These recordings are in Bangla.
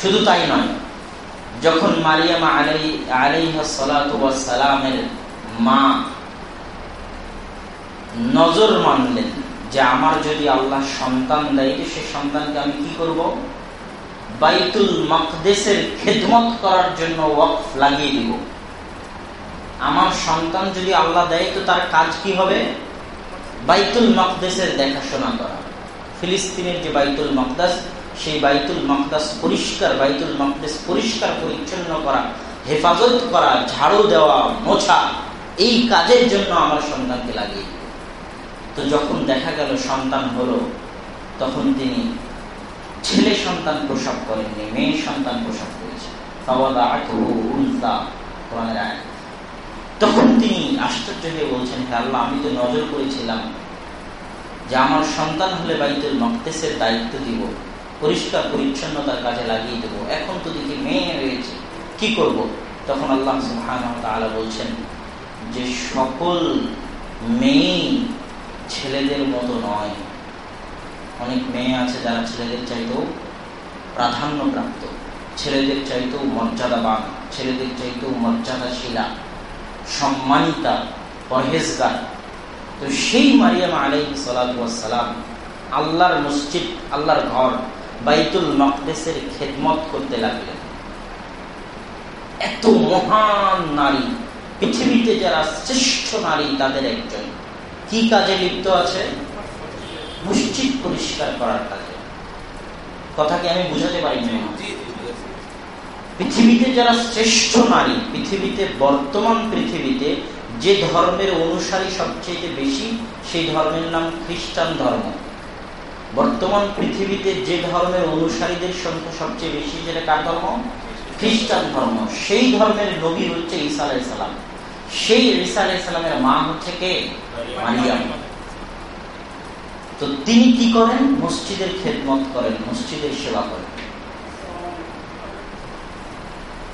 শুধু তাই নয়, যখন মারিয়ামা আলাই আলাইহালামের মা নজর মানলেন যে আমার যদি আল্লাহ সন্তান দেয় সে সন্তানকে আমি কি করব? বাইতুল মকদেশের খেদমত করার জন্য ওয়াকফ লাগিয়ে দিব। আমার সন্তান যদি আল্লাহ দেয়, তো তার কাজ কি হবে? বাইতুল মকদেশের দেখাশোনা করা। ফিলিস্তিনের যে বাইতুল মকদাস সেই বাইতুল মকদাস পরিষ্কার, বাইতুল মকদেশ পরিষ্কার পরিচ্ছন্ন করা, হেফাজত করা, ঝাড়ু দেওয়া, মোছা, এই কাজের জন্য আমার সন্তানকে লাগিয়ে তো যখন দেখা গেল সন্তান হলো, তখন তিনি ছেলে সন্তান প্রসব করেননি, মেয়ে সন্তান প্রসব করেছে। তখন তিনি আশ্চর্য হয়ে বলছেন আল্লাহ, আমি তো নজর করেছিলাম যে আমার সন্তান হলে বাইতুল মকদেশের দায়িত্ব দিব। পরিষ্কার, পরিচ্ছন্নতার কাজে লাগিয়ে দেবো। এখন তো দেখি মেয়ে রয়েছে। কি করব। তখন আল্লাহ তাআলা বলছেন, যে সকল মেয়ে ছেলেদের মতো নয়। অনেক মেয়ে আছে যারা ছেলেদের চাইতেও প্রাধান্য প্রাপ্ত ছেলেদের চাইতেও মর্যাদাবান, ছেলেদের চাইতেও মর্যাদাশীলা, সম্মানিতা, পরহেজগার। তো সেই মারিয়াম আলাই সালাম আল্লাহর মসজিদ, আল্লাহর ঘর বাইতুল মকদেশের খেদমত করতে লাগলেন। এত মহান নারী পৃথিবীতে যারা শ্রেষ্ঠ নারী তাদের একজন। কি কাজে লিপ্ত আছে? মসজিদ পরিষ্কার করার কাজে। কথাকে আমি বুঝাতে পারি না পৃথিবীতে যারা শ্রেষ্ঠ নারী পৃথিবীতে বর্তমান পৃথিবীতে যে ধর্মের অনুসারী সবচেয়ে বেশি সেই ধর্মের নাম খ্রিস্টান ধর্ম। বর্তমান পৃথিবীতে যে ধর্মের অনুসারীদের সংখ্যা সবচেয়ে বেশি, যেটা কার ধর্ম? খ্রিস্টান ধর্ম। সেই ধর্মের নবী হচ্ছে ঈসা আলাইসালাম সেই ঈসা আলাইসালামের মা হচ্ছে কে? মারিয়াম। তো তিনি কি করেন? মসজিদের খেদমত করেন, মসজিদের সেবা করেন।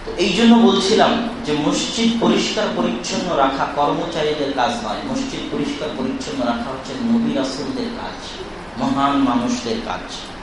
তো এই জন্য বলছিলাম যে মসজিদ পরিষ্কার পরিচ্ছন্ন রাখা কর্মচারীদের কাজ নয়। মসজিদ পরিষ্কার পরিচ্ছন্ন রাখা হচ্ছে নবী রাসুলদের কাজ। মহান মানুষদের কাজ।